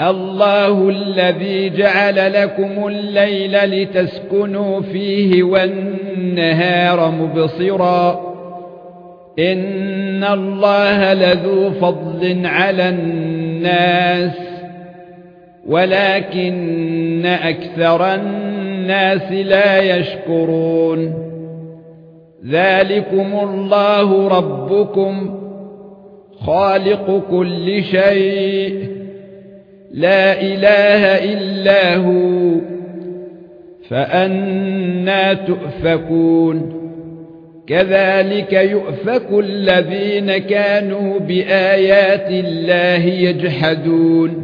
الله الذي جعل لكم الليل لتسكنوا فيه والنهار مبصرا. إن الله لذو فضل على الناس ولكن أكثر الناس لا يشكرون. ذلكم الله ربكم خالق كل شيء. لا إله إلا هو فأنا تؤفكون. كذلك يؤفك الذين كانوا بآيات الله يجحدون.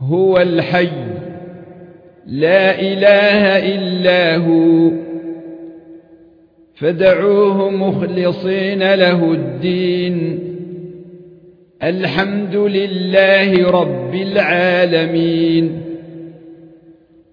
هو الحي لا إله إلا هو. فدعوه مخلصين له الدين. الحمد لله رب العالمين.